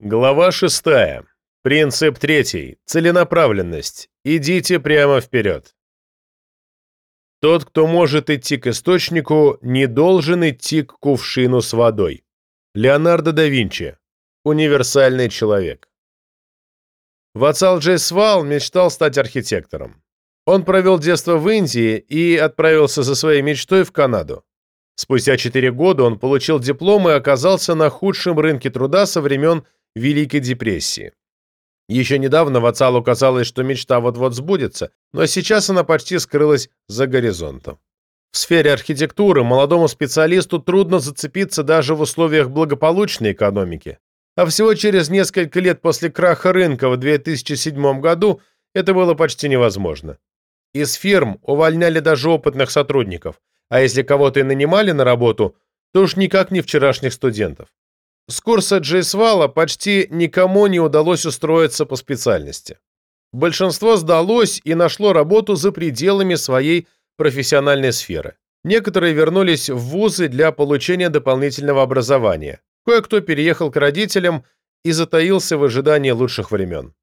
Глава 6. Принцип 3. Целенаправленность. Идите прямо вперед. Тот, кто может идти к источнику, не должен идти к кувшину с водой. Леонардо да Винчи. Универсальный человек. Вацал Джейсвал мечтал стать архитектором. Он провел детство в Индии и отправился за своей мечтой в Канаду. Спустя 4 года он получил диплом и оказался на худшем рынке труда со времен Великой депрессии. Еще недавно Вацалу казалось, что мечта вот-вот сбудется, но сейчас она почти скрылась за горизонтом. В сфере архитектуры молодому специалисту трудно зацепиться даже в условиях благополучной экономики. А всего через несколько лет после краха рынка в 2007 году это было почти невозможно. Из фирм увольняли даже опытных сотрудников, а если кого-то и нанимали на работу, то уж никак не вчерашних студентов. С курса Джейсвала почти никому не удалось устроиться по специальности. Большинство сдалось и нашло работу за пределами своей профессиональной сферы. Некоторые вернулись в вузы для получения дополнительного образования. Кое-кто переехал к родителям и затаился в ожидании лучших времен.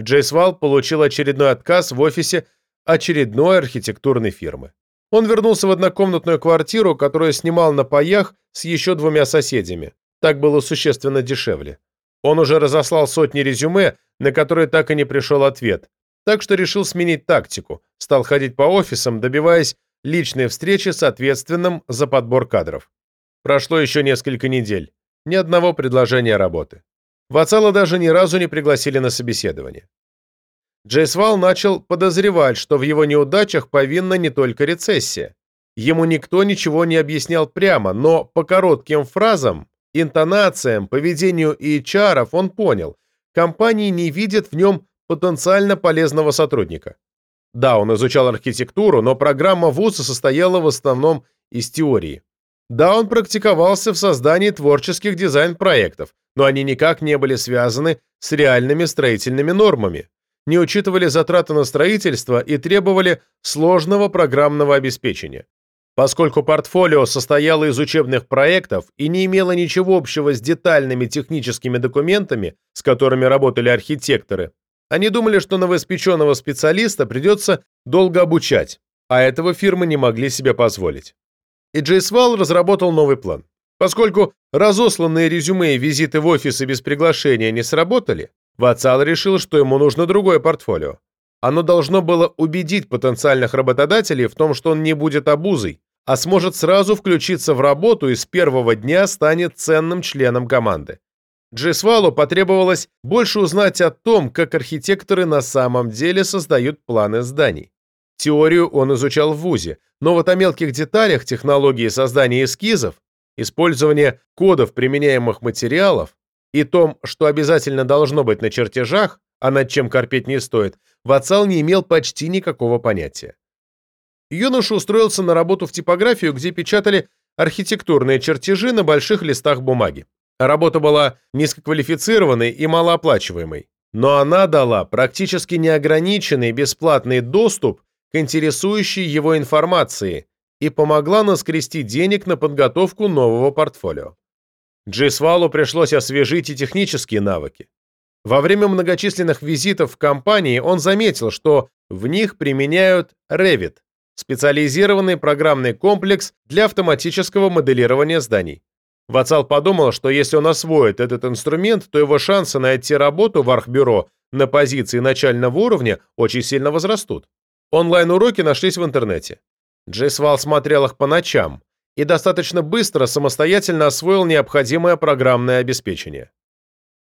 Джейсвал получил очередной отказ в офисе очередной архитектурной фирмы. Он вернулся в однокомнатную квартиру, которую снимал на паях с еще двумя соседями. Так было существенно дешевле. Он уже разослал сотни резюме, на которые так и не пришел ответ, так что решил сменить тактику, стал ходить по офисам, добиваясь личной встречи с ответственным за подбор кадров. Прошло еще несколько недель. Ни одного предложения работы. Вацала даже ни разу не пригласили на собеседование. Джейсвал начал подозревать, что в его неудачах повинна не только рецессия. Ему никто ничего не объяснял прямо, но по коротким фразам интонациям, поведению и HR он понял, компании не видят в нем потенциально полезного сотрудника. Да, он изучал архитектуру, но программа вуза состояла в основном из теории. Да, он практиковался в создании творческих дизайн-проектов, но они никак не были связаны с реальными строительными нормами, не учитывали затраты на строительство и требовали сложного программного обеспечения. Поскольку портфолио состояло из учебных проектов и не имело ничего общего с детальными техническими документами, с которыми работали архитекторы, они думали, что новоиспеченного специалиста придется долго обучать, а этого фирмы не могли себе позволить. И Джейсвал разработал новый план. Поскольку разосланные резюме и визиты в офисы без приглашения не сработали, Вацал решил, что ему нужно другое портфолио. Оно должно было убедить потенциальных работодателей в том, что он не будет обузой, а сможет сразу включиться в работу и с первого дня станет ценным членом команды. Джесвалу потребовалось больше узнать о том, как архитекторы на самом деле создают планы зданий. Теорию он изучал в ВУЗе, но вот о мелких деталях технологии создания эскизов, использования кодов применяемых материалов и том, что обязательно должно быть на чертежах, а над чем корпеть не стоит, Вацал не имел почти никакого понятия. Юноша устроился на работу в типографию, где печатали архитектурные чертежи на больших листах бумаги. Работа была низкоквалифицированной и малооплачиваемой, но она дала практически неограниченный бесплатный доступ к интересующей его информации и помогла наскрести денег на подготовку нового портфолио. Джисвалу пришлось освежить и технические навыки. Во время многочисленных визитов в компании он заметил, что в них применяют Revit, специализированный программный комплекс для автоматического моделирования зданий. Вацал подумал, что если он освоит этот инструмент, то его шансы найти работу в архбюро на позиции начального уровня очень сильно возрастут. Онлайн-уроки нашлись в интернете. Джейсвал смотрел их по ночам и достаточно быстро самостоятельно освоил необходимое программное обеспечение.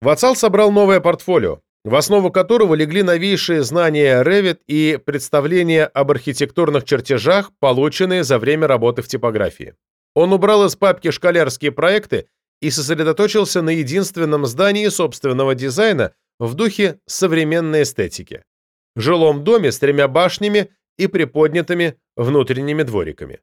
Вацал собрал новое портфолио, в основу которого легли новейшие знания Revit и представления об архитектурных чертежах, полученные за время работы в типографии. Он убрал из папки школярские проекты и сосредоточился на единственном здании собственного дизайна в духе современной эстетики. Жилом доме с тремя башнями и приподнятыми внутренними двориками.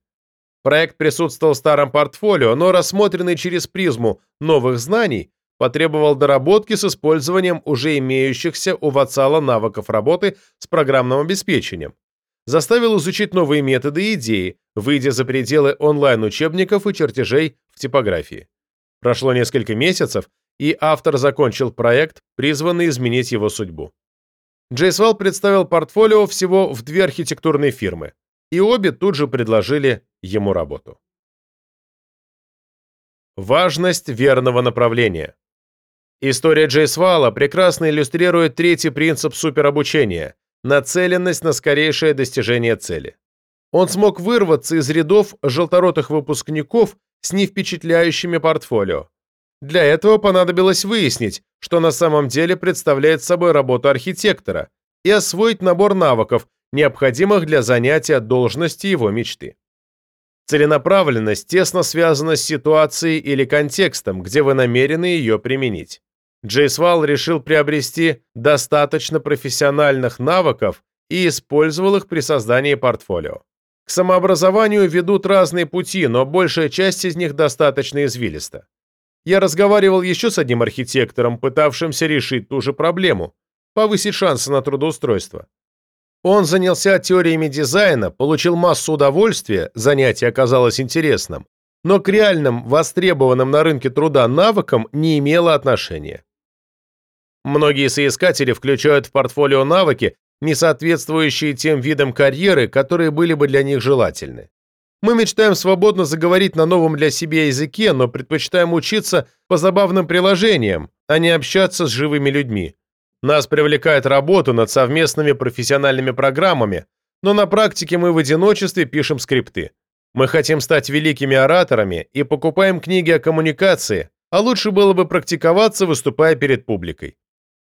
Проект присутствовал в старом портфолио, но рассмотренный через призму новых знаний, потребовал доработки с использованием уже имеющихся у Вацала навыков работы с программным обеспечением, заставил изучить новые методы и идеи, выйдя за пределы онлайн-учебников и чертежей в типографии. Прошло несколько месяцев, и автор закончил проект, призванный изменить его судьбу. Джейсвал представил портфолио всего в две архитектурные фирмы, и обе тут же предложили ему работу. Важность верного направления. История Джейсвала прекрасно иллюстрирует третий принцип суперобучения – нацеленность на скорейшее достижение цели. Он смог вырваться из рядов желторотых выпускников с невпечатляющими портфолио. Для этого понадобилось выяснить, что на самом деле представляет собой работу архитектора, и освоить набор навыков, необходимых для занятия должности его мечты. Целенаправленность тесно связана с ситуацией или контекстом, где вы намерены ее применить. Джейсвал решил приобрести достаточно профессиональных навыков и использовал их при создании портфолио. К самообразованию ведут разные пути, но большая часть из них достаточно извилиста. Я разговаривал еще с одним архитектором, пытавшимся решить ту же проблему – повысить шансы на трудоустройство. Он занялся теориями дизайна, получил массу удовольствия, занятие оказалось интересным, но к реальным, востребованным на рынке труда навыкам не имело отношения. Многие соискатели включают в портфолио навыки, не соответствующие тем видам карьеры, которые были бы для них желательны. Мы мечтаем свободно заговорить на новом для себя языке, но предпочитаем учиться по забавным приложениям, а не общаться с живыми людьми. Нас привлекает работа над совместными профессиональными программами, но на практике мы в одиночестве пишем скрипты. Мы хотим стать великими ораторами и покупаем книги о коммуникации, а лучше было бы практиковаться, выступая перед публикой.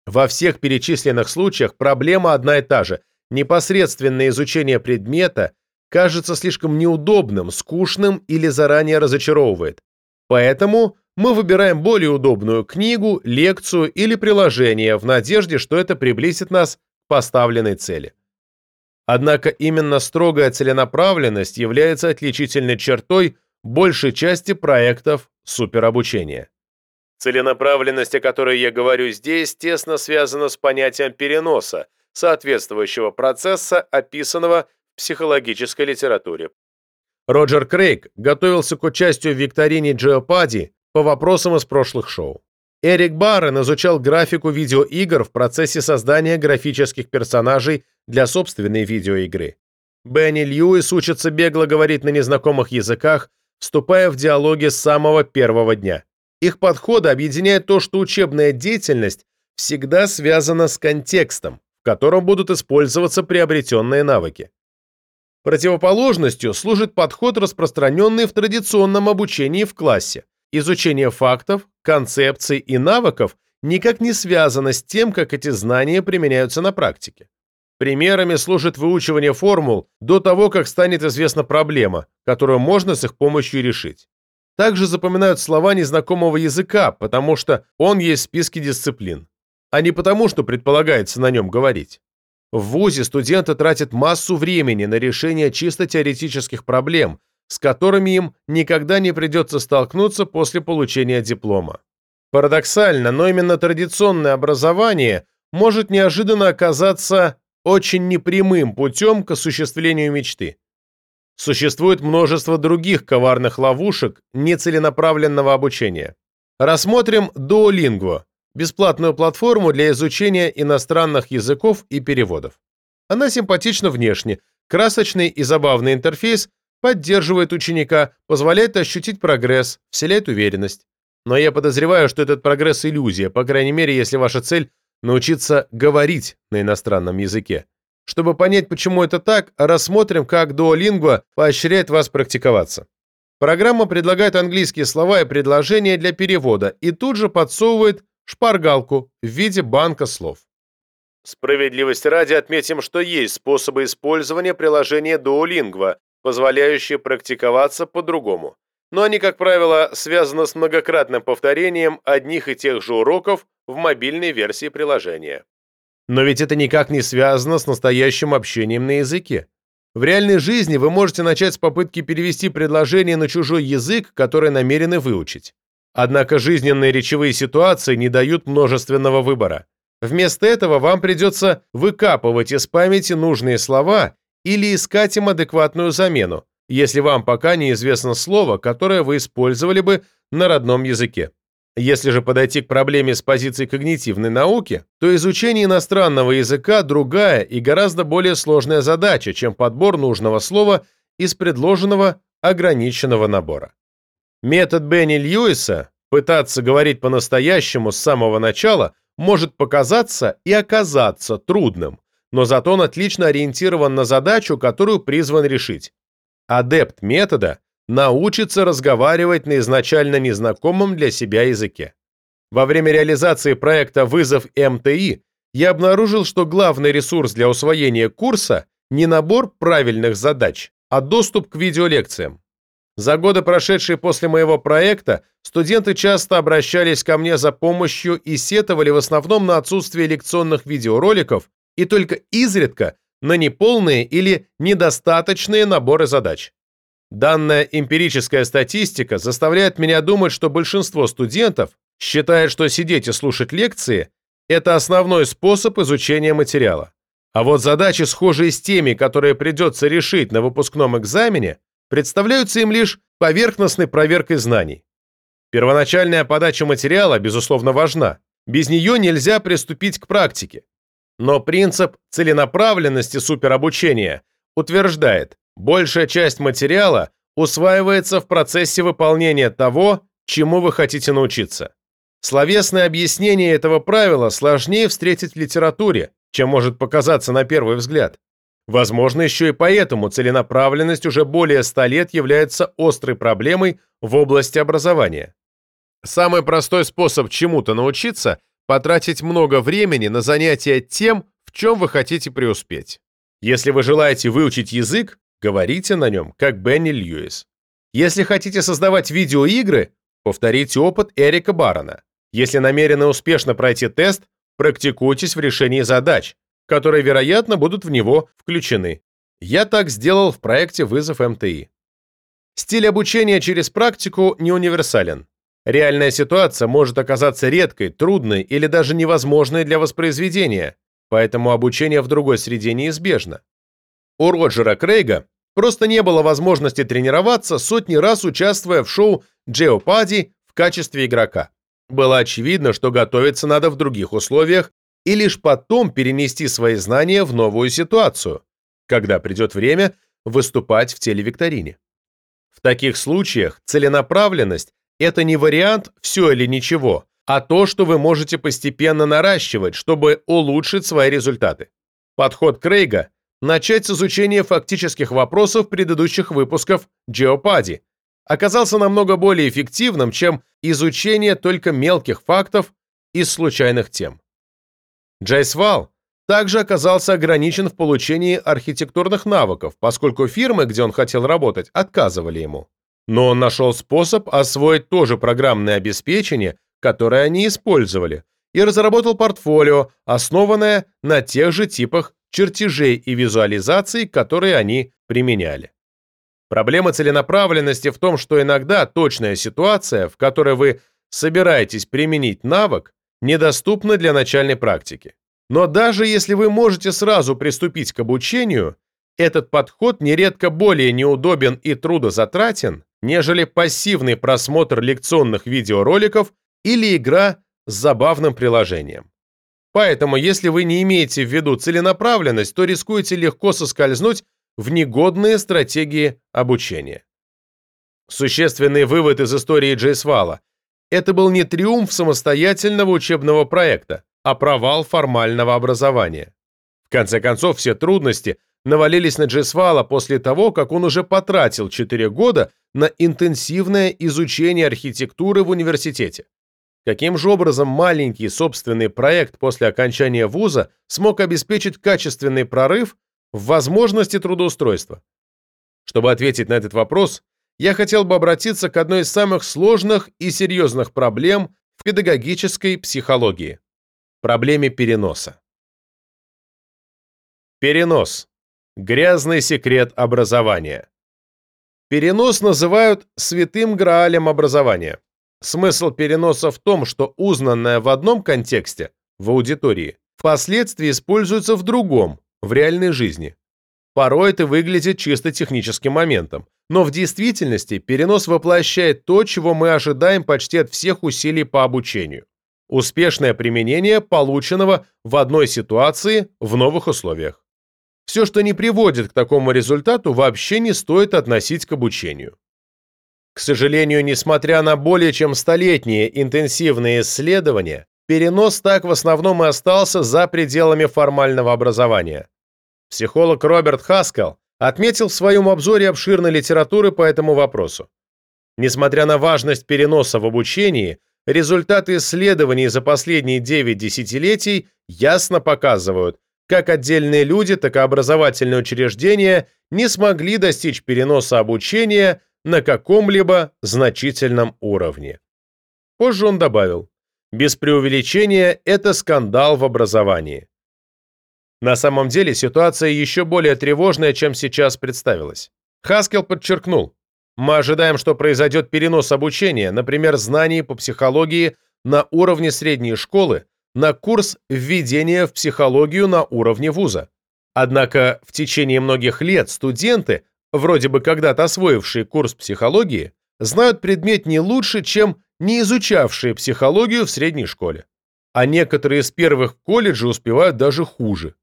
Во всех перечисленных случаях проблема одна и та же. Непосредственное изучение предмета кажется слишком неудобным, скучным или заранее разочаровывает. Поэтому мы выбираем более удобную книгу, лекцию или приложение в надежде, что это приблизит нас к поставленной цели. Однако именно строгая целенаправленность является отличительной чертой большей части проектов суперобучения. Целенаправленность, о которой я говорю здесь, тесно связана с понятием переноса, соответствующего процесса, описанного в психологической литературе. Роджер Крейг готовился к участию в викторине Jeopardy по вопросам из прошлых шоу. Эрик Баррен изучал графику видеоигр в процессе создания графических персонажей для собственной видеоигры. Бенни Льюис учится бегло говорить на незнакомых языках, вступая в диалоги с самого первого дня. Их подходы объединяют то, что учебная деятельность всегда связана с контекстом, в котором будут использоваться приобретенные навыки. Противоположностью служит подход, распространенный в традиционном обучении в классе – Изучение фактов, концепций и навыков никак не связано с тем, как эти знания применяются на практике. Примерами служит выучивание формул до того, как станет известна проблема, которую можно с их помощью решить. Также запоминают слова незнакомого языка, потому что он есть в списке дисциплин, а не потому, что предполагается на нем говорить. В ВУЗе студенты тратят массу времени на решение чисто теоретических проблем, с которыми им никогда не придется столкнуться после получения диплома. Парадоксально, но именно традиционное образование может неожиданно оказаться очень непрямым путем к осуществлению мечты. Существует множество других коварных ловушек нецеленаправленного обучения. Рассмотрим Duolingo – бесплатную платформу для изучения иностранных языков и переводов. Она симпатична внешне, красочный и забавный интерфейс поддерживает ученика, позволяет ощутить прогресс, вселяет уверенность. Но я подозреваю, что этот прогресс – иллюзия, по крайней мере, если ваша цель – научиться говорить на иностранном языке. Чтобы понять, почему это так, рассмотрим, как Duolingo поощряет вас практиковаться. Программа предлагает английские слова и предложения для перевода и тут же подсовывает шпаргалку в виде банка слов. Справедливости ради отметим, что есть способы использования приложения Duolingo, позволяющие практиковаться по-другому, но они, как правило, связаны с многократным повторением одних и тех же уроков в мобильной версии приложения. Но ведь это никак не связано с настоящим общением на языке. В реальной жизни вы можете начать с попытки перевести предложение на чужой язык, который намерены выучить. Однако жизненные речевые ситуации не дают множественного выбора. Вместо этого вам придется выкапывать из памяти нужные слова или искать им адекватную замену, если вам пока неизвестно слово, которое вы использовали бы на родном языке. Если же подойти к проблеме с позиции когнитивной науки, то изучение иностранного языка другая и гораздо более сложная задача, чем подбор нужного слова из предложенного ограниченного набора. Метод Бенни Льюиса пытаться говорить по-настоящему с самого начала может показаться и оказаться трудным, но зато он отлично ориентирован на задачу, которую призван решить. Адепт метода научится разговаривать на изначально незнакомом для себя языке. Во время реализации проекта «Вызов МТИ» я обнаружил, что главный ресурс для усвоения курса не набор правильных задач, а доступ к видеолекциям. За годы, прошедшие после моего проекта, студенты часто обращались ко мне за помощью и сетовали в основном на отсутствие лекционных видеороликов и только изредка на неполные или недостаточные наборы задач. Данная эмпирическая статистика заставляет меня думать, что большинство студентов считает, что сидеть и слушать лекции – это основной способ изучения материала. А вот задачи, схожие с теми, которые придется решить на выпускном экзамене, представляются им лишь поверхностной проверкой знаний. Первоначальная подача материала, безусловно, важна. Без нее нельзя приступить к практике. Но принцип целенаправленности суперобучения утверждает, большая часть материала усваивается в процессе выполнения того, чему вы хотите научиться. Словесное объяснение этого правила сложнее встретить в литературе, чем может показаться на первый взгляд. Возможно, еще и поэтому целенаправленность уже более ста лет является острой проблемой в области образования. Самый простой способ чему-то научиться – потратить много времени на занятия тем, в чем вы хотите преуспеть. Если вы желаете выучить язык, говорите на нем, как Бенни Льюис. Если хотите создавать видеоигры, повторите опыт Эрика Барона. Если намерены успешно пройти тест, практикуйтесь в решении задач, которые, вероятно, будут в него включены. Я так сделал в проекте «Вызов МТИ». Стиль обучения через практику не универсален. Реальная ситуация может оказаться редкой, трудной или даже невозможной для воспроизведения, поэтому обучение в другой среде неизбежно. У Роджера Крейга просто не было возможности тренироваться, сотни раз участвуя в шоу «Джеопади» в качестве игрока. Было очевидно, что готовиться надо в других условиях и лишь потом перенести свои знания в новую ситуацию, когда придет время выступать в телевикторине. В таких случаях целенаправленность – это не вариант «все или ничего», а то, что вы можете постепенно наращивать, чтобы улучшить свои результаты. Подход Крейга – начать с изучения фактических вопросов предыдущих выпусков Geopadi оказался намного более эффективным, чем изучение только мелких фактов из случайных тем. Джайсвал также оказался ограничен в получении архитектурных навыков, поскольку фирмы, где он хотел работать, отказывали ему. Но он нашел способ освоить то же программное обеспечение, которое они использовали, и разработал портфолио, основанное на тех же типах чертежей и визуализаций, которые они применяли. Проблема целенаправленности в том, что иногда точная ситуация, в которой вы собираетесь применить навык, недоступны для начальной практики. Но даже если вы можете сразу приступить к обучению, этот подход нередко более неудобен и трудозатратен, нежели пассивный просмотр лекционных видеороликов или игра с забавным приложением. Поэтому, если вы не имеете в виду целенаправленность, то рискуете легко соскользнуть в негодные стратегии обучения. Существенный вывод из истории Джейсвала это был не триумф самостоятельного учебного проекта, а провал формального образования. В конце концов, все трудности навалились на Джесвала после того, как он уже потратил 4 года на интенсивное изучение архитектуры в университете. Каким же образом маленький собственный проект после окончания вуза смог обеспечить качественный прорыв в возможности трудоустройства? Чтобы ответить на этот вопрос, я хотел бы обратиться к одной из самых сложных и серьезных проблем в педагогической психологии – проблеме переноса. Перенос – грязный секрет образования. Перенос называют святым граалем образования. Смысл переноса в том, что узнанное в одном контексте, в аудитории, впоследствии используется в другом, в реальной жизни. Порой это выглядит чисто техническим моментом, но в действительности перенос воплощает то, чего мы ожидаем почти от всех усилий по обучению. Успешное применение полученного в одной ситуации в новых условиях. Все, что не приводит к такому результату, вообще не стоит относить к обучению. К сожалению, несмотря на более чем столетние интенсивные исследования, перенос так в основном и остался за пределами формального образования. Психолог Роберт Хаскел отметил в своем обзоре обширной литературы по этому вопросу. Несмотря на важность переноса в обучении, результаты исследований за последние 9 десятилетий ясно показывают, как отдельные люди, так и образовательные учреждения не смогли достичь переноса обучения на каком-либо значительном уровне. Позже он добавил, без преувеличения это скандал в образовании. На самом деле ситуация еще более тревожная, чем сейчас представилась. Хаскел подчеркнул, мы ожидаем, что произойдет перенос обучения, например, знаний по психологии на уровне средней школы на курс введения в психологию на уровне вуза. Однако в течение многих лет студенты, вроде бы когда-то освоившие курс психологии, знают предмет не лучше, чем не изучавшие психологию в средней школе. А некоторые из первых в колледже успевают даже хуже.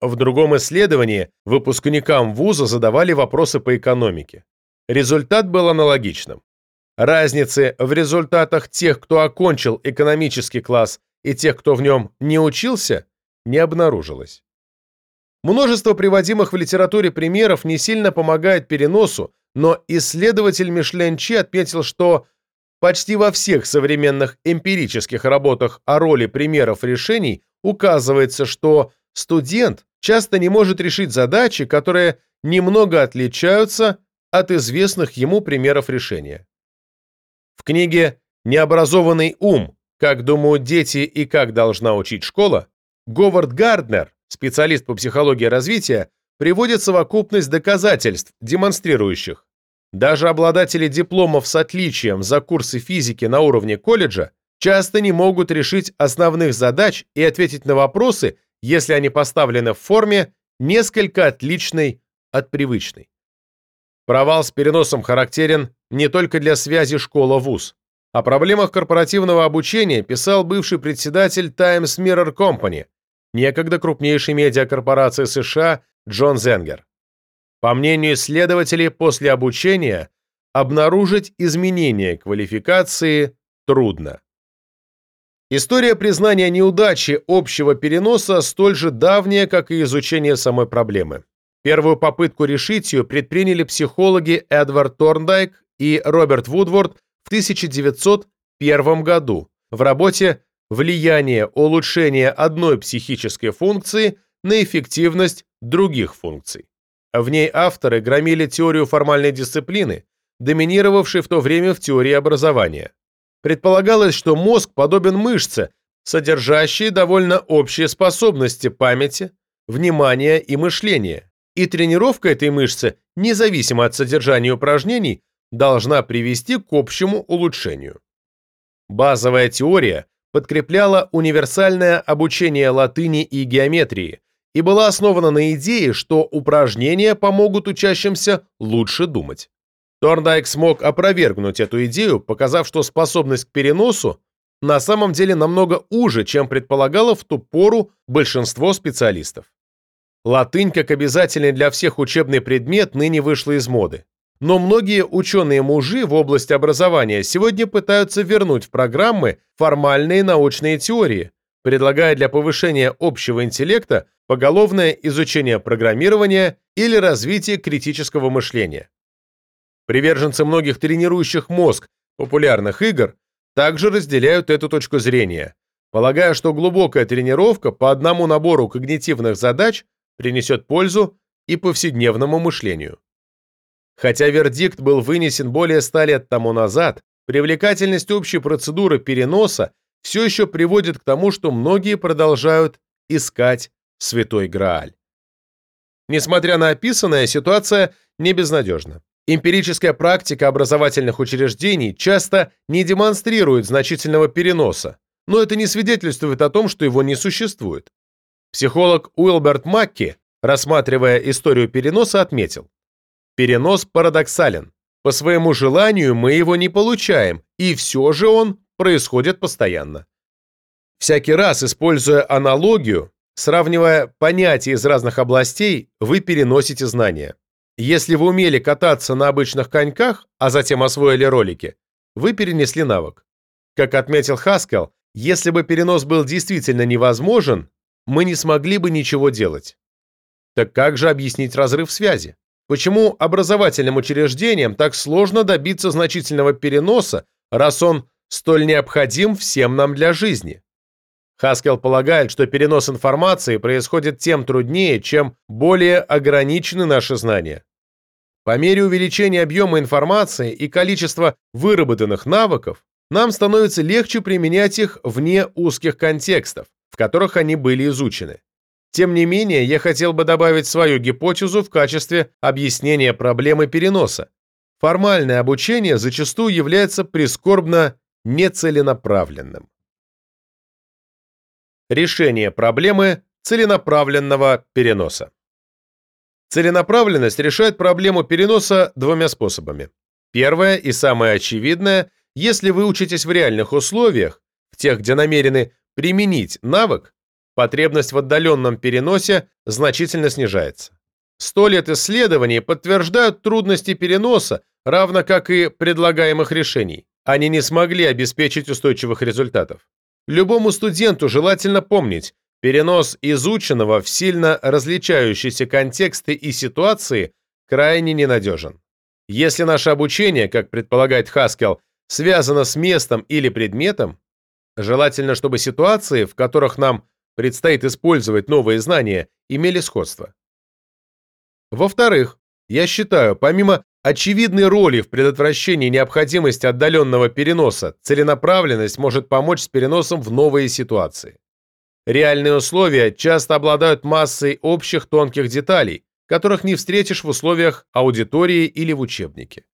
В другом исследовании выпускникам вуза задавали вопросы по экономике. Результат был аналогичным. Разницы в результатах тех, кто окончил экономический класс, и тех, кто в нем не учился, не обнаружилось. Множество приводимых в литературе примеров не сильно помогает переносу, но исследователь Мишлен Чи отметил, что почти во всех современных эмпирических работах о роли примеров решений указывается, что студент часто не может решить задачи, которые немного отличаются от известных ему примеров решения. В книге «Необразованный ум. Как думают дети и как должна учить школа», Говард Гарднер, специалист по психологии развития, приводит совокупность доказательств, демонстрирующих. Даже обладатели дипломов с отличием за курсы физики на уровне колледжа часто не могут решить основных задач и ответить на вопросы, если они поставлены в форме, несколько отличной от привычной. Провал с переносом характерен не только для связи школа-вуз. О проблемах корпоративного обучения писал бывший председатель Times Mirror Company, некогда крупнейшей медиакорпорации США Джон Зенгер. По мнению исследователей, после обучения обнаружить изменения квалификации трудно. История признания неудачи общего переноса столь же давняя, как и изучение самой проблемы. Первую попытку решить ее предприняли психологи Эдвард Торндайк и Роберт Вудворд в 1901 году в работе «Влияние улучшения одной психической функции на эффективность других функций». В ней авторы громили теорию формальной дисциплины, доминировавшей в то время в теории образования. Предполагалось, что мозг подобен мышце, содержащей довольно общие способности памяти, внимания и мышления, и тренировка этой мышцы, независимо от содержания упражнений, должна привести к общему улучшению. Базовая теория подкрепляла универсальное обучение латыни и геометрии и была основана на идее, что упражнения помогут учащимся лучше думать. Торндайк смог опровергнуть эту идею, показав, что способность к переносу на самом деле намного уже, чем предполагало в ту пору большинство специалистов. Латынь, как обязательный для всех учебный предмет, ныне вышла из моды. Но многие ученые-мужи в области образования сегодня пытаются вернуть в программы формальные научные теории, предлагая для повышения общего интеллекта поголовное изучение программирования или развитие критического мышления. Приверженцы многих тренирующих мозг популярных игр также разделяют эту точку зрения, полагая, что глубокая тренировка по одному набору когнитивных задач принесет пользу и повседневному мышлению. Хотя вердикт был вынесен более ста лет тому назад, привлекательность общей процедуры переноса все еще приводит к тому, что многие продолжают искать святой Грааль. Несмотря на описанное, ситуация не безнадежна. Эмпирическая практика образовательных учреждений часто не демонстрирует значительного переноса, но это не свидетельствует о том, что его не существует. Психолог Уилберт Макки рассматривая историю переноса, отметил. Перенос парадоксален. По своему желанию мы его не получаем, и все же он происходит постоянно. Всякий раз, используя аналогию, сравнивая понятия из разных областей, вы переносите знания. Если вы умели кататься на обычных коньках, а затем освоили ролики, вы перенесли навык. Как отметил Хаскел, если бы перенос был действительно невозможен, мы не смогли бы ничего делать. Так как же объяснить разрыв связи? Почему образовательным учреждениям так сложно добиться значительного переноса, раз он столь необходим всем нам для жизни? Хаскел полагает, что перенос информации происходит тем труднее, чем более ограничены наши знания. По мере увеличения объема информации и количества выработанных навыков, нам становится легче применять их вне узких контекстов, в которых они были изучены. Тем не менее, я хотел бы добавить свою гипотезу в качестве объяснения проблемы переноса. Формальное обучение зачастую является прискорбно нецеленаправленным. Решение проблемы целенаправленного переноса. Целенаправленность решает проблему переноса двумя способами. Первое и самое очевидное, если вы учитесь в реальных условиях, в тех, где намерены применить навык, потребность в отдаленном переносе значительно снижается. Сто лет исследований подтверждают трудности переноса, равно как и предлагаемых решений. Они не смогли обеспечить устойчивых результатов. Любому студенту желательно помнить, перенос изученного в сильно различающиеся контексты и ситуации крайне ненадежен. Если наше обучение, как предполагает Хаскел, связано с местом или предметом, желательно, чтобы ситуации, в которых нам предстоит использовать новые знания, имели сходство. Во-вторых, я считаю, помимо очевидной роли в предотвращении необходимости отдаленного переноса, целенаправленность может помочь с переносом в новые ситуации. Реальные условия часто обладают массой общих тонких деталей, которых не встретишь в условиях аудитории или в учебнике.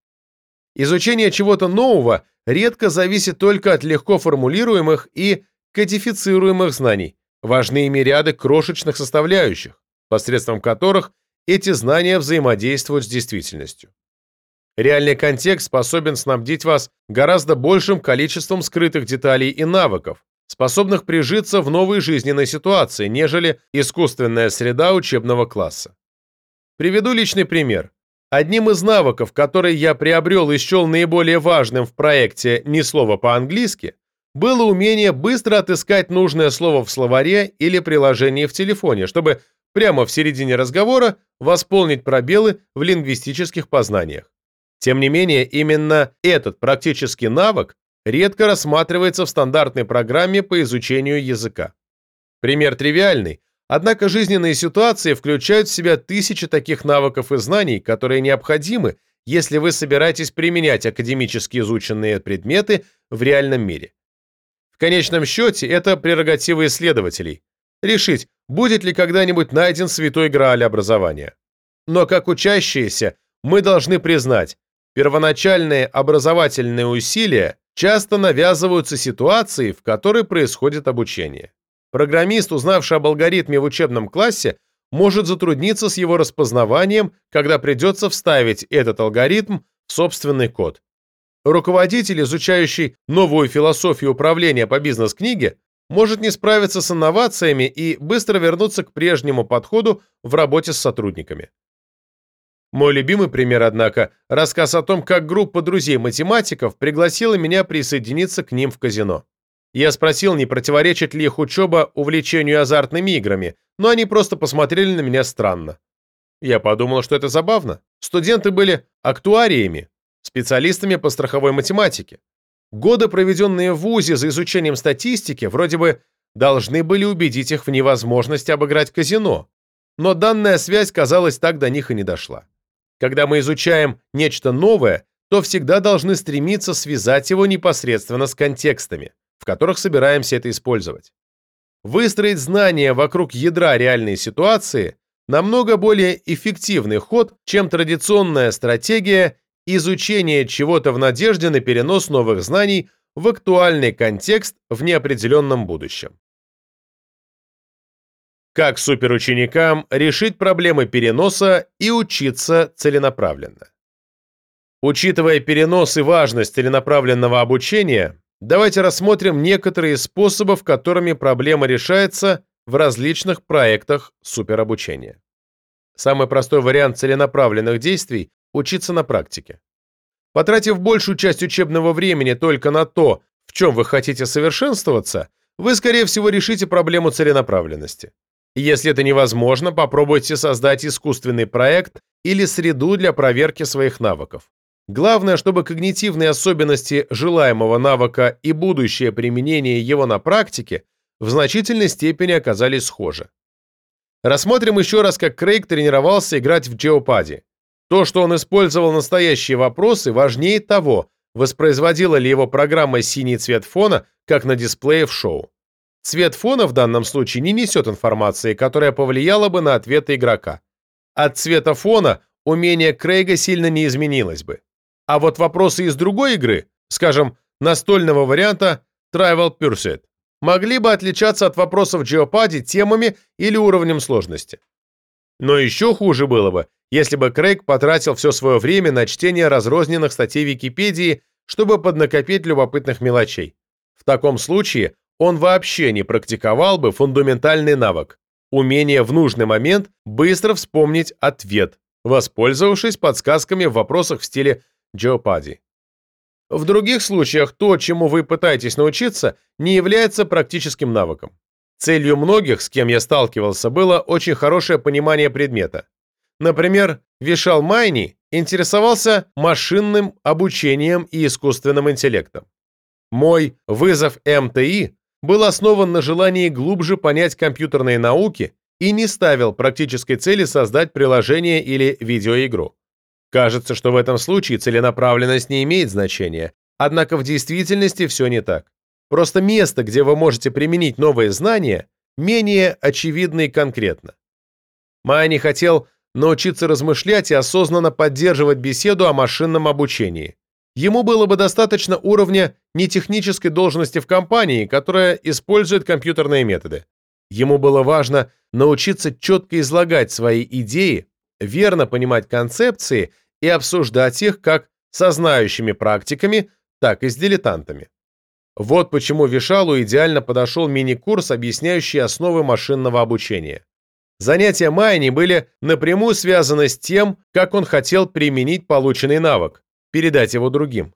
Изучение чего-то нового редко зависит только от легко формулируемых и кодифицируемых знаний. Важны ими ряды крошечных составляющих, посредством которых эти знания взаимодействуют с действительностью. Реальный контекст способен снабдить вас гораздо большим количеством скрытых деталей и навыков, способных прижиться в новой жизненной ситуации, нежели искусственная среда учебного класса. Приведу личный пример. Одним из навыков, который я приобрел и счел наиболее важным в проекте «Ни слова по-английски», было умение быстро отыскать нужное слово в словаре или приложении в телефоне, чтобы прямо в середине разговора восполнить пробелы в лингвистических познаниях. Тем не менее, именно этот практический навык редко рассматривается в стандартной программе по изучению языка. Пример тривиальный, однако жизненные ситуации включают в себя тысячи таких навыков и знаний, которые необходимы, если вы собираетесь применять академически изученные предметы в реальном мире. Конечном счете, это прерогатива исследователей – решить, будет ли когда-нибудь найден святой грааль образования. Но как учащиеся, мы должны признать, Первоначальные образовательные усилия часто навязываются ситуации, в которой происходит обучение. Программист, узнавший об алгоритме в учебном классе, может затрудниться с его распознаванием, когда придется вставить этот алгоритм в собственный код. Руководитель, изучающий новую философию управления по бизнес-книге, может не справиться с инновациями и быстро вернуться к прежнему подходу в работе с сотрудниками. Мой любимый пример, однако, рассказ о том, как группа друзей-математиков пригласила меня присоединиться к ним в казино. Я спросил, не противоречит ли их учеба увлечению азартными играми, но они просто посмотрели на меня странно. Я подумал, что это забавно. Студенты были актуариями, специалистами по страховой математике. Годы, проведенные в ВУЗе за изучением статистики, вроде бы должны были убедить их в невозможности обыграть казино. Но данная связь, казалось, так до них и не дошла. Когда мы изучаем нечто новое, то всегда должны стремиться связать его непосредственно с контекстами, в которых собираемся это использовать. Выстроить знания вокруг ядра реальной ситуации намного более эффективный ход, чем традиционная стратегия изучения чего-то в надежде на перенос новых знаний в актуальный контекст в неопределенном будущем. как суперученикам решить проблемы переноса и учиться целенаправленно. Учитывая перенос и важность целенаправленного обучения, давайте рассмотрим некоторые способы, которыми проблема решается в различных проектах суперобучения. Самый простой вариант целенаправленных действий – учиться на практике. Потратив большую часть учебного времени только на то, в чем вы хотите совершенствоваться, вы, скорее всего, решите проблему целенаправленности. Если это невозможно, попробуйте создать искусственный проект или среду для проверки своих навыков. Главное, чтобы когнитивные особенности желаемого навыка и будущее применение его на практике в значительной степени оказались схожи. Рассмотрим еще раз, как Крейг тренировался играть в Jeopardy. То, что он использовал настоящие вопросы, важнее того, воспроизводила ли его программа синий цвет фона, как на дисплее в шоу. Цвет фона в данном случае не несет информации, которая повлияла бы на ответы игрока. От цвета фона умение Крейга сильно не изменилось бы. А вот вопросы из другой игры, скажем, настольного варианта Trivial Pursuit, могли бы отличаться от вопросов Jeopardy темами или уровнем сложности. Но еще хуже было бы, если бы Крейг потратил все свое время на чтение разрозненных статей Википедии, чтобы поднакопить любопытных мелочей. В таком случае он вообще не практиковал бы фундаментальный навык – умение в нужный момент быстро вспомнить ответ, воспользовавшись подсказками в вопросах в стиле Jeopardy. В других случаях то, чему вы пытаетесь научиться, не является практическим навыком. Целью многих, с кем я сталкивался, было очень хорошее понимание предмета. Например, Вишал Майни интересовался машинным обучением и искусственным интеллектом. Мой вызов МТИ был основан на желании глубже понять компьютерные науки и не ставил практической цели создать приложение или видеоигру. Кажется, что в этом случае целенаправленность не имеет значения, однако в действительности все не так. Просто место, где вы можете применить новые знания, менее очевидно и конкретно. Майни хотел научиться размышлять и осознанно поддерживать беседу о машинном обучении. Ему было бы достаточно уровня нетехнической должности в компании, которая использует компьютерные методы. Ему было важно научиться четко излагать свои идеи верно понимать концепции и обсуждать их как со знающими практиками, так и с дилетантами. Вот почему Вишалу идеально подошел мини-курс, объясняющий основы машинного обучения. Занятия Майни были напрямую связаны с тем, как он хотел применить полученный навык, передать его другим.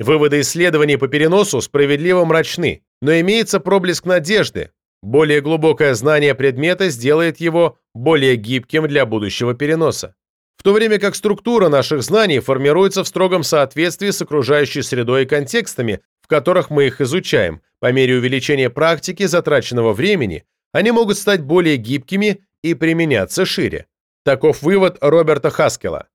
Выводы исследований по переносу справедливо мрачны, но имеется проблеск надежды, более глубокое знание предмета сделает его более гибким для будущего переноса. В то время как структура наших знаний формируется в строгом соответствии с окружающей средой и контекстами, в которых мы их изучаем, по мере увеличения практики затраченного времени, они могут стать более гибкими и применяться шире. Таков вывод Роберта Хаскела.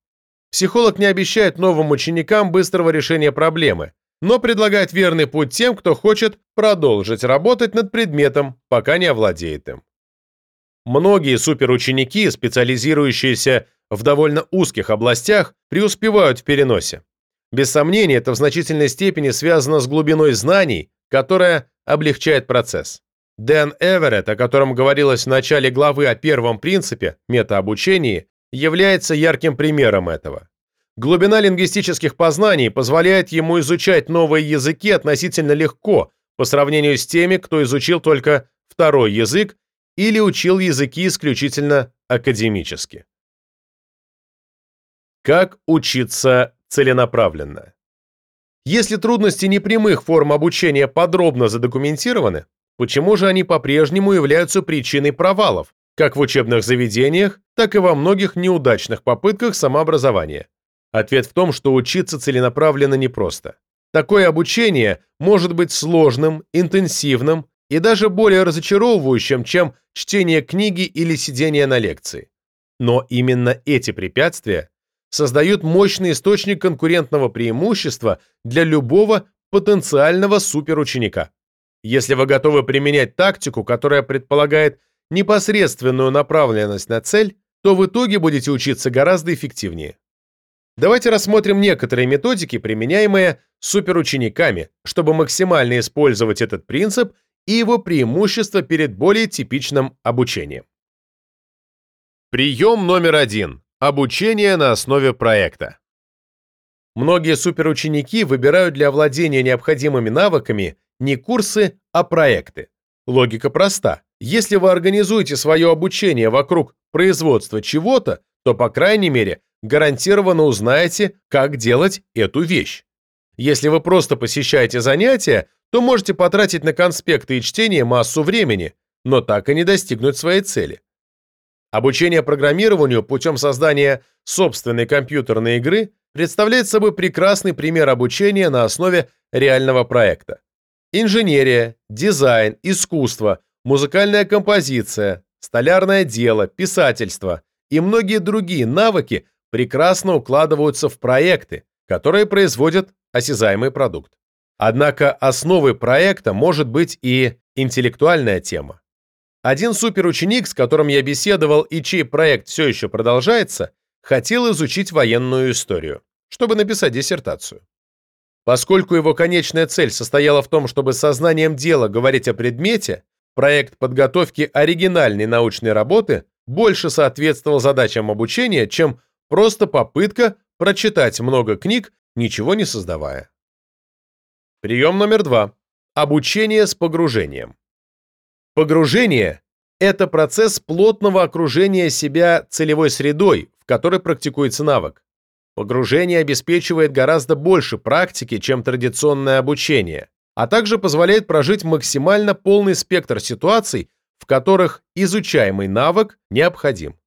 Психолог не обещает новым ученикам быстрого решения проблемы, но предлагает верный путь тем, кто хочет продолжить работать над предметом, пока не овладеет им. Многие суперученики, специализирующиеся в довольно узких областях, преуспевают в переносе. Без сомнения, это в значительной степени связано с глубиной знаний, которая облегчает процесс. Дэн Эверетт, о котором говорилось в начале главы о первом принципе – метаобучении, является ярким примером этого. Глубина лингвистических познаний позволяет ему изучать новые языки относительно легко по сравнению с теми, кто изучил только второй язык или учил языки исключительно академически. Как учиться целенаправленно? Если трудности непрямых форм обучения подробно задокументированы, почему же они по-прежнему являются причиной провалов, как в учебных заведениях, так и во многих неудачных попытках самообразования? Ответ в том, что учиться целенаправленно непросто. Такое обучение может быть сложным, интенсивным и даже более разочаровывающим, чем чтение книги или сидение на лекции. Но именно эти препятствия создают мощный источник конкурентного преимущества для любого потенциального суперученика. Если вы готовы применять тактику, которая предполагает непосредственную направленность на цель, то в итоге будете учиться гораздо эффективнее. Давайте рассмотрим некоторые методики, применяемые суперучениками, чтобы максимально использовать этот принцип и его преимущества перед более типичным обучением. Прием номер один. Обучение на основе проекта. Многие суперученики выбирают для владения необходимыми навыками не курсы, а проекты. Логика проста. Если вы организуете свое обучение вокруг производства чего-то, то, по крайней мере, гарантированно узнаете, как делать эту вещь. Если вы просто посещаете занятия, то можете потратить на конспекты и чтение массу времени, но так и не достигнуть своей цели. Обучение программированию путем создания собственной компьютерной игры представляет собой прекрасный пример обучения на основе реального проекта. Инженерия, дизайн, искусство, музыкальная композиция, столярное дело, писательство и многие другие навыки прекрасно укладываются в проекты, которые производят осязаемый продукт. Однако основой проекта может быть и интеллектуальная тема. Один суперученик, с которым я беседовал и чей проект все еще продолжается, хотел изучить военную историю, чтобы написать диссертацию. Поскольку его конечная цель состояла в том, чтобы сознанием дела говорить о предмете, проект подготовки оригинальной научной работы больше соответствовал задачам обучения, чем просто попытка прочитать много книг, ничего не создавая. Прием номер два. Обучение с погружением. Погружение – это процесс плотного окружения себя целевой средой, в которой практикуется навык. Погружение обеспечивает гораздо больше практики, чем традиционное обучение, а также позволяет прожить максимально полный спектр ситуаций, в которых изучаемый навык необходим.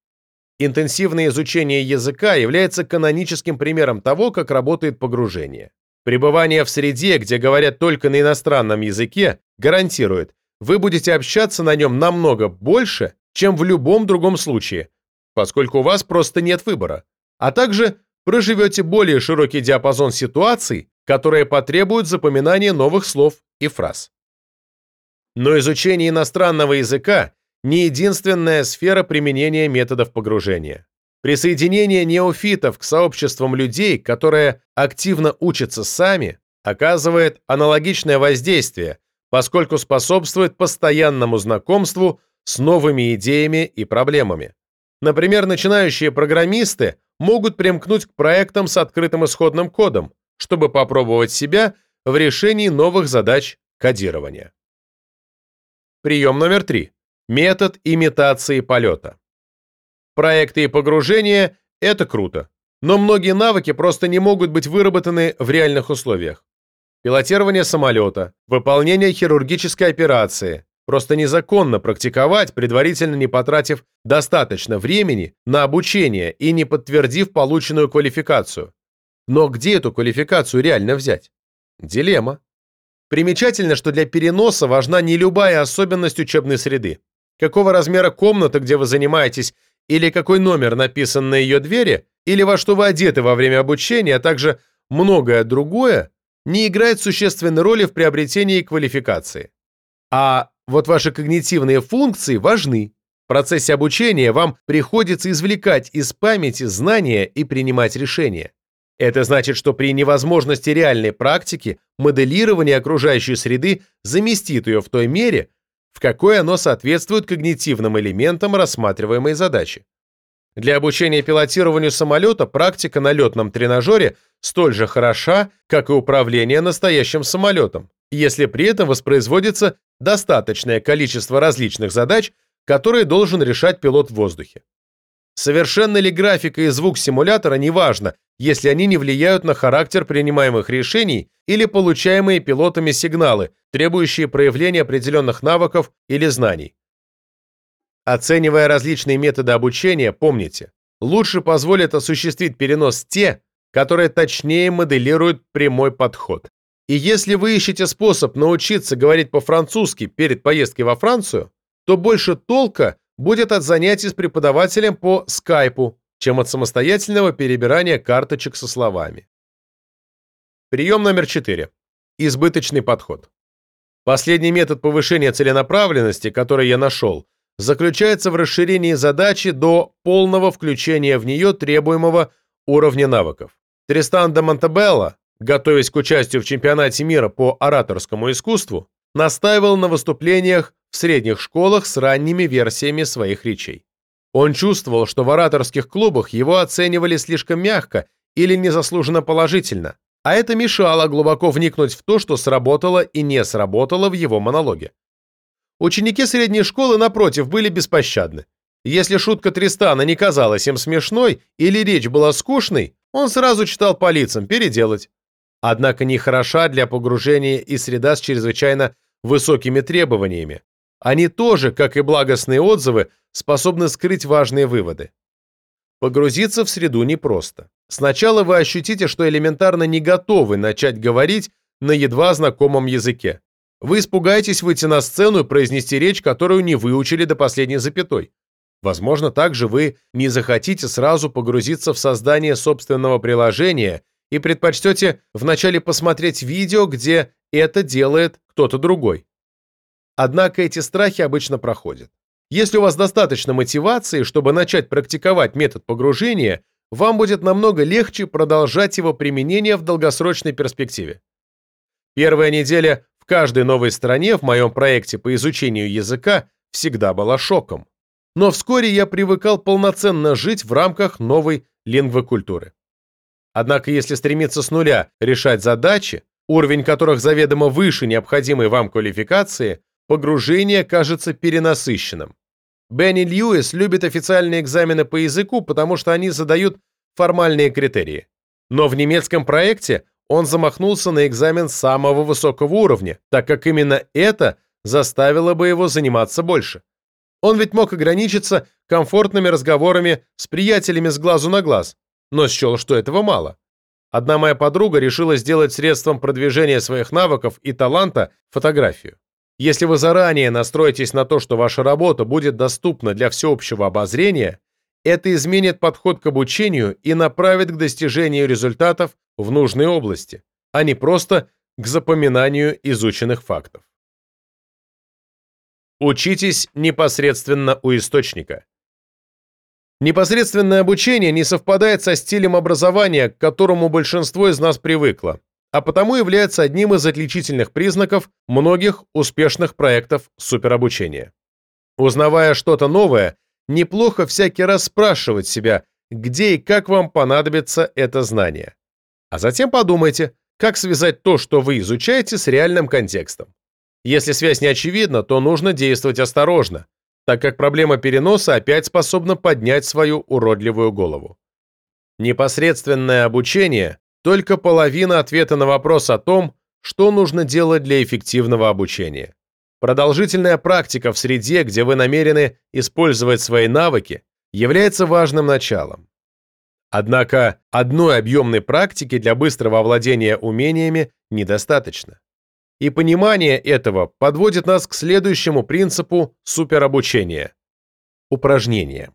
Интенсивное изучение языка является каноническим примером того, как работает погружение. Пребывание в среде, где говорят только на иностранном языке, гарантирует, вы будете общаться на нем намного больше, чем в любом другом случае, поскольку у вас просто нет выбора, а также проживете более широкий диапазон ситуаций, которые потребуют запоминания новых слов и фраз. Но изучение иностранного языка не единственная сфера применения методов погружения. Присоединение неофитов к сообществам людей, которые активно учатся сами, оказывает аналогичное воздействие, поскольку способствует постоянному знакомству с новыми идеями и проблемами. Например, начинающие программисты могут примкнуть к проектам с открытым исходным кодом, чтобы попробовать себя в решении новых задач кодирования. Прием номер три. Метод имитации полета. Проекты и погружения – это круто, но многие навыки просто не могут быть выработаны в реальных условиях. Пилотирование самолета, выполнение хирургической операции, Просто незаконно практиковать, предварительно не потратив достаточно времени на обучение и не подтвердив полученную квалификацию. Но где эту квалификацию реально взять? Дилемма. Примечательно, что для переноса важна не любая особенность учебной среды. Какого размера комната, где вы занимаетесь, или какой номер написан на ее двери, или во что вы одеты во время обучения, а также многое другое, не играет существенной роли в приобретении квалификации. А вот ваши когнитивные функции важны. В процессе обучения вам приходится извлекать из памяти знания и принимать решения. Это значит, что при невозможности реальной практики моделирование окружающей среды заместит ее в той мере, в какой оно соответствует когнитивным элементам рассматриваемой задачи. Для обучения пилотированию самолета практика на летном тренажере столь же хороша, как и управление настоящим самолетом, если при этом воспроизводится достаточное количество различных задач, которые должен решать пилот в воздухе. Совершенна ли графика и звук симулятора неважно, если они не влияют на характер принимаемых решений или получаемые пилотами сигналы, требующие проявления определенных навыков или знаний. Оценивая различные методы обучения, помните, лучше позволят осуществить перенос те, которые точнее моделируют прямой подход. И если вы ищете способ научиться говорить по-французски перед поездкой во Францию, то больше толка будет от занятий с преподавателем по скайпу, чем от самостоятельного перебирания карточек со словами. Прием номер 4. Избыточный подход. Последний метод повышения целенаправленности, который я нашел, заключается в расширении задачи до полного включения в нее требуемого уровня навыков. Тристан де Монтебелло готовясь к участию в чемпионате мира по ораторскому искусству, настаивал на выступлениях в средних школах с ранними версиями своих речей. Он чувствовал, что в ораторских клубах его оценивали слишком мягко или незаслуженно положительно, а это мешало глубоко вникнуть в то, что сработало и не сработало в его монологе. Ученики средней школы, напротив, были беспощадны. Если шутка Тристана не казалась им смешной или речь была скучной, он сразу читал по лицам «переделать». Однако не хороша для погружения и среда с чрезвычайно высокими требованиями. Они тоже, как и благостные отзывы, способны скрыть важные выводы. Погрузиться в среду непросто. Сначала вы ощутите, что элементарно не готовы начать говорить на едва знакомом языке. Вы испугаетесь выйти на сцену и произнести речь, которую не выучили до последней запятой. Возможно, также вы не захотите сразу погрузиться в создание собственного приложения и предпочтете вначале посмотреть видео, где это делает кто-то другой. Однако эти страхи обычно проходят. Если у вас достаточно мотивации, чтобы начать практиковать метод погружения, вам будет намного легче продолжать его применение в долгосрочной перспективе. Первая неделя каждой новой стране в моем проекте по изучению языка всегда была шоком. Но вскоре я привыкал полноценно жить в рамках новой лингвокультуры. Однако если стремиться с нуля решать задачи, уровень которых заведомо выше необходимой вам квалификации, погружение кажется перенасыщенным. Бенни Льюис любит официальные экзамены по языку, потому что они задают формальные критерии. Но в немецком проекте он замахнулся на экзамен самого высокого уровня, так как именно это заставило бы его заниматься больше. Он ведь мог ограничиться комфортными разговорами с приятелями с глазу на глаз, но счел, что этого мало. Одна моя подруга решила сделать средством продвижения своих навыков и таланта фотографию. Если вы заранее настроитесь на то, что ваша работа будет доступна для всеобщего обозрения, это изменит подход к обучению и направит к достижению результатов в нужной области, а не просто к запоминанию изученных фактов. Учитесь непосредственно у источника. Непосредственное обучение не совпадает со стилем образования, к которому большинство из нас привыкло, а потому является одним из отличительных признаков многих успешных проектов суперобучения. Узнавая что-то новое, неплохо всякий раз спрашивать себя, где и как вам понадобится это знание. А затем подумайте, как связать то, что вы изучаете, с реальным контекстом. Если связь не очевидна, то нужно действовать осторожно, так как проблема переноса опять способна поднять свою уродливую голову. Непосредственное обучение только половина ответа на вопрос о том, что нужно делать для эффективного обучения. Продолжительная практика в среде, где вы намерены использовать свои навыки, является важным началом. Однако одной объемной практики для быстрого овладения умениями недостаточно. И понимание этого подводит нас к следующему принципу суперобучения – упражнения.